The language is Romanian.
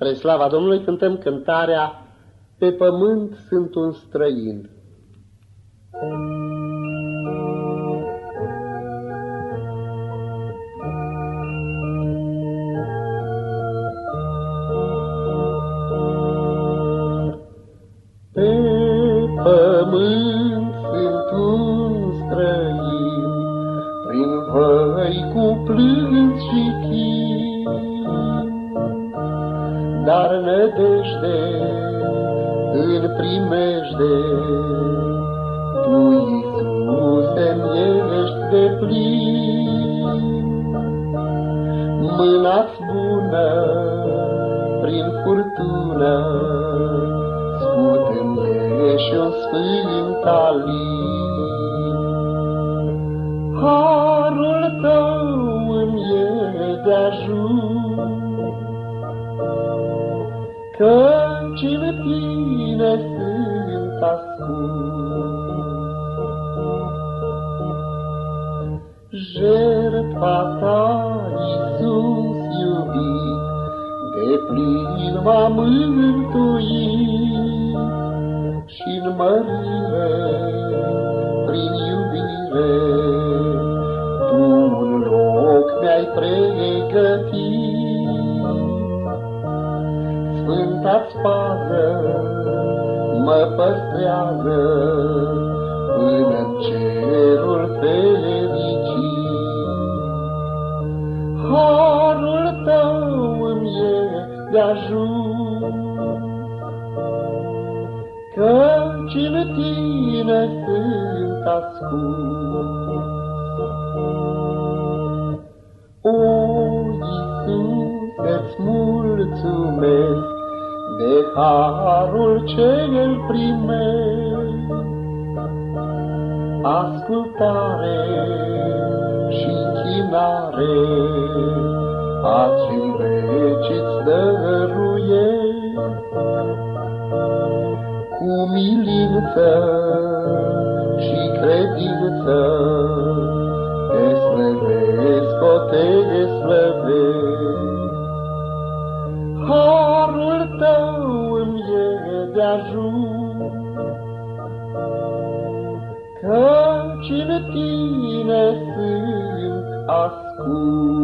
Spre slava Domnului cântăm cântarea Pe pământ sunt un străin. Pe pământ sunt un străin, Prin văi cu plâns și dar nădejde în primejde. Tu, Iisuse-mi ești de plin, mâna-ți bună prin furtună, scutând și un sfânt alin. Harul tău îmi e de ajuns, Căci în tine sunt ascuns. Jertfa ta, Iisus iubit, de plin m-a mântuit și-n mărire, Sfânta-ți pază mă păstrează până în cerul fericit. Harul tău îmi e de ajuns, căci în tine sunt ascuns. De harul ce îl primesc. Ascultare și închinare, pace în veci-ți dăruiesc. Cu milință și credință, de ajuns, Căci în tine sunt ascuns.